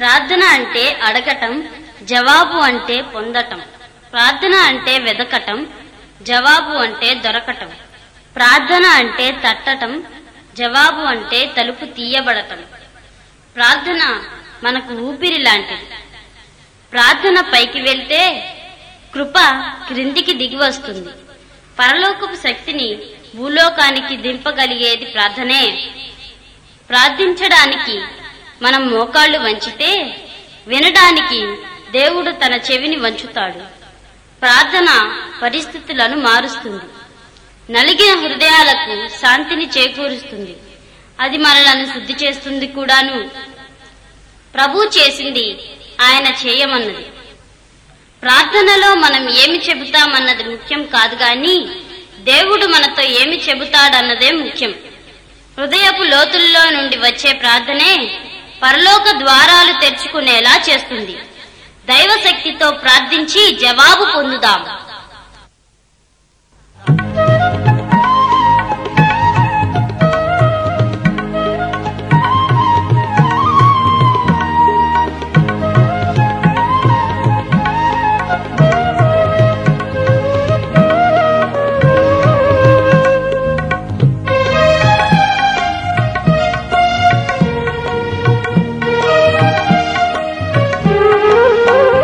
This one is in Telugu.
ప్రార్థన అంటే అడగటం జవాబు అంటే పొందటం. ప్రార్థన అంటే వెదకటం జవాబు అంటే దొరకటం. ప్రార్థన అంటే తట్టటం జవాబు అంటే తలుపు తీయబడటం. ప్రార్థన మనకు ఊపిరి లాంటిది. ప్రార్థన పైకి వెళ్తే కృప క్రిందికి దిగి వస్తుంది. పరలోకపు శక్తిని భూలోకానికి దింపగలిగేది ప్రార్థనే. ప్రార్థించడానికి మనం మోకాళ్ళు వంచితే వినడానికి దేవుడు తన చెవిని వంచుతాడు. ప్రార్థన పరిస్థితులను మారుస్తుంది. నలిగిన హృదయాలకు శాంతిని చేకూరుస్తుంది. అది మనలను శుద్ధి చేస్తుంది కూడాను. ప్రభు చేసింది ఆయన చేయమన్నది. ప్రార్థనలో మనం ఏమి చెబుతామన్నది ముఖ్యం కాదు గాని దేవుడు మనతో ఏమి చెబుతాడన్నదే ముఖ్యం. హృదయపు లోతుల్లో నుండి వచ్చే ప్రార్థనే పరలోక ద్వారాలు తెరుచుకునేలా చేస్తుంది. దైవశక్తితో ప్రార్థించి జవాబు పొందుదాం